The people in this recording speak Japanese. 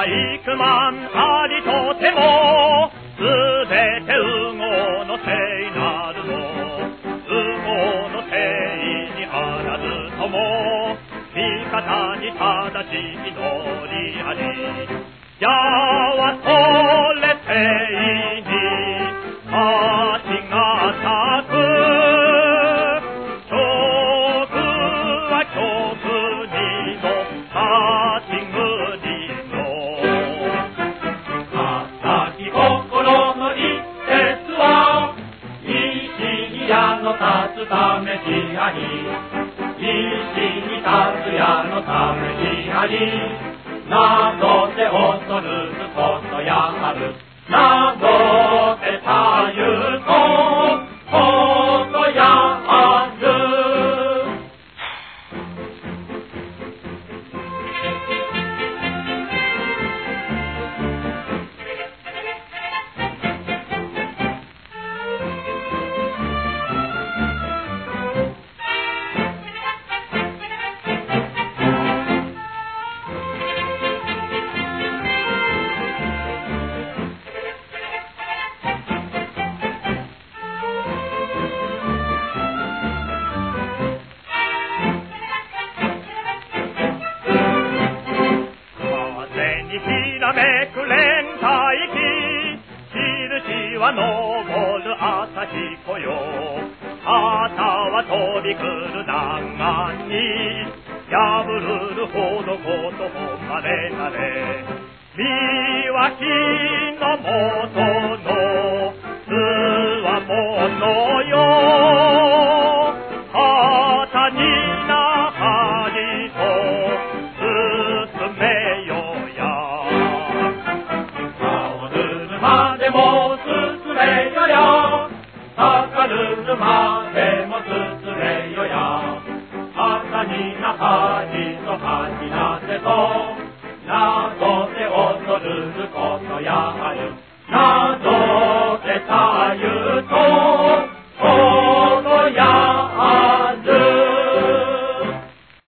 は幾万ありとても、すべて羽毛のせいなるの。羽毛のせいにあらずとも、味方に正しい祈りあり。やわとためしあり西に立つ屋のためしありなどで恐る風にひらめく連帯機印は昇る朝日湖よ。旗は飛び来る弾丸に。破るるほどこと誉れなれ。身は火の元の。巣は物よかるるまでもつつれよやになはりとはじなせとなでて踊ることやはるなぞてたゆう